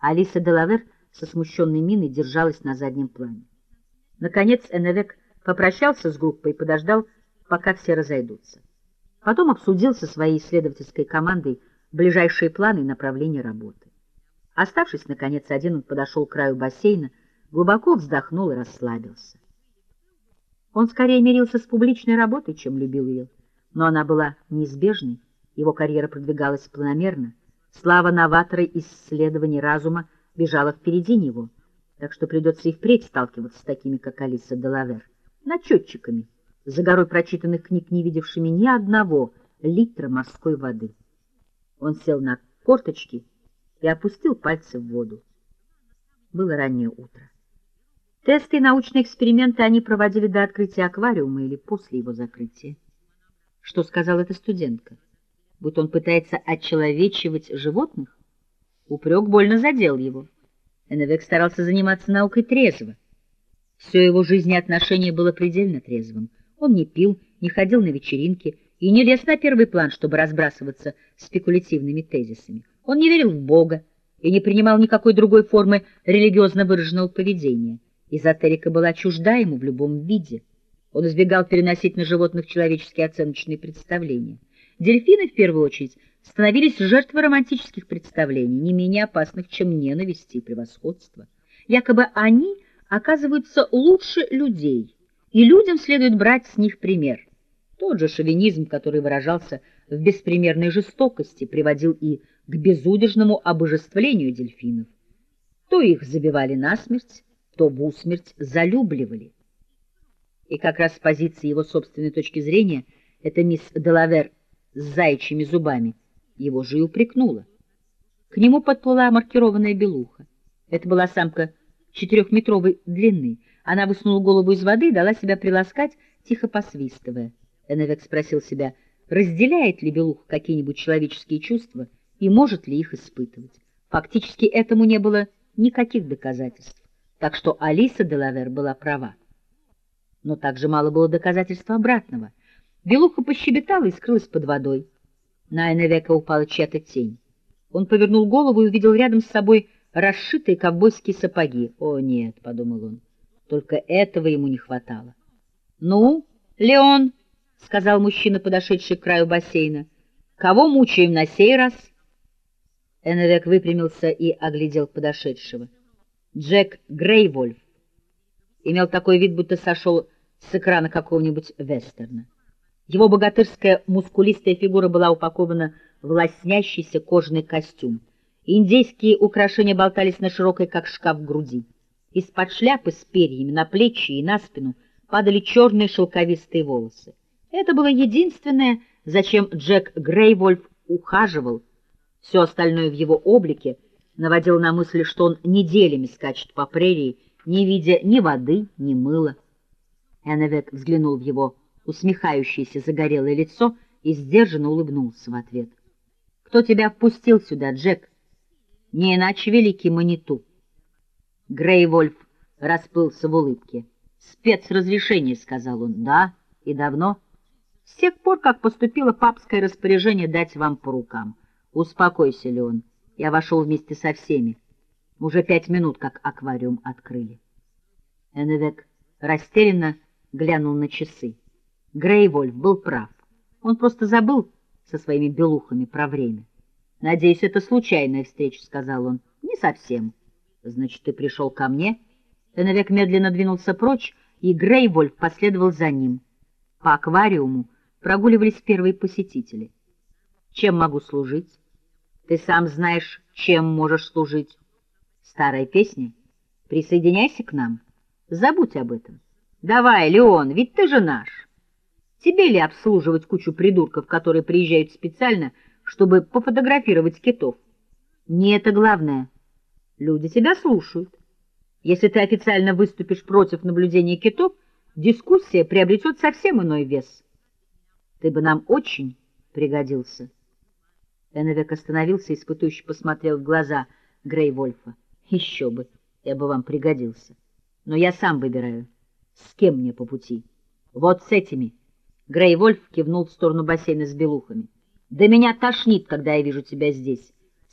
Алиса Делавер со смущенной миной держалась на заднем плане. Наконец Эннвек попрощался с группой и подождал, пока все разойдутся. Потом обсудил со своей исследовательской командой ближайшие планы и направления работы. Оставшись, наконец, один, он подошел к краю бассейна, глубоко вздохнул и расслабился. Он скорее мирился с публичной работой, чем любил ее, но она была неизбежной, его карьера продвигалась планомерно, слава новатора исследований разума бежала впереди него, так что придется и впредь сталкиваться с такими, как Алиса Делавер, начетчиками, за горой прочитанных книг, не видевшими ни одного литра морской воды. Он сел на корточки и опустил пальцы в воду. Было раннее утро. Тесты и научные эксперименты они проводили до открытия аквариума или после его закрытия. Что сказала эта студентка? Будто он пытается отчеловечивать животных? Упрек больно задел его. Эннвек старался заниматься наукой трезво. Все его жизнеотношение было предельно трезвым. Он не пил, не ходил на вечеринки и не лез на первый план, чтобы разбрасываться спекулятивными тезисами. Он не верил в Бога и не принимал никакой другой формы религиозно выраженного поведения. Эзотерика была чужда ему в любом виде. Он избегал переносить на животных человеческие оценочные представления. Дельфины, в первую очередь, становились жертвой романтических представлений, не менее опасных, чем ненависть и превосходство. Якобы они оказываются лучше людей, и людям следует брать с них пример. Тот же шовинизм, который выражался в беспримерной жестокости, приводил и к безудержному обожествлению дельфинов. То их забивали насмерть, то в усмерть залюбливали. И как раз с позиции его собственной точки зрения эта мисс Делавер с заячьими зубами его же и упрекнула. К нему подплыла маркированная белуха. Это была самка четырехметровой длины. Она высунула голову из воды и дала себя приласкать, тихо посвистывая. Эннвек спросил себя, разделяет ли белуха какие-нибудь человеческие чувства и может ли их испытывать. Фактически этому не было никаких доказательств, так что Алиса Делавер была права. Но также мало было доказательств обратного. Белуха пощебетала и скрылась под водой. На Эннвека упала чья-то тень. Он повернул голову и увидел рядом с собой расшитые ковбойские сапоги. «О, нет», — подумал он, — только этого ему не хватало. «Ну, Леон», — сказал мужчина, подошедший к краю бассейна, — «кого мучаем на сей раз?» Эннвек выпрямился и оглядел подошедшего. Джек Грейвольф имел такой вид, будто сошел с экрана какого-нибудь вестерна. Его богатырская мускулистая фигура была упакована в лоснящийся кожаный костюм. Индейские украшения болтались на широкой, как шкаф, груди. Из-под шляпы с перьями на плечи и на спину падали черные шелковистые волосы. Это было единственное, зачем Джек Грейвольф ухаживал. Все остальное в его облике наводило на мысль, что он неделями скачет по прерии, не видя ни воды, ни мыла. Эннвек взглянул в его усмехающееся загорелое лицо и сдержанно улыбнулся в ответ. — Кто тебя впустил сюда, Джек? — не иначе великий Маниту. Грейвольф расплылся в улыбке. «Спецразрешение», — сказал он. «Да, и давно?» «С тех пор, как поступило папское распоряжение дать вам по рукам. Успокойся, Леон. Я вошел вместе со всеми. Уже пять минут, как аквариум открыли». Эннвек растерянно глянул на часы. Грейвольф был прав. Он просто забыл со своими белухами про время. — Надеюсь, это случайная встреча, — сказал он. — Не совсем. — Значит, ты пришел ко мне? Эновек медленно двинулся прочь, и Грейвольф последовал за ним. По аквариуму прогуливались первые посетители. — Чем могу служить? — Ты сам знаешь, чем можешь служить. — Старая песня? Присоединяйся к нам. Забудь об этом. — Давай, Леон, ведь ты же наш. Тебе ли обслуживать кучу придурков, которые приезжают специально, — чтобы пофотографировать китов. Не это главное. Люди тебя слушают. Если ты официально выступишь против наблюдения китов, дискуссия приобретет совсем иной вес. Ты бы нам очень пригодился. Эннвек остановился и испытующе посмотрел в глаза Грейвольфа. Еще бы, я бы вам пригодился. Но я сам выбираю, с кем мне по пути. Вот с этими. Грейвольф кивнул в сторону бассейна с белухами. Да меня тошнит, когда я вижу тебя здесь.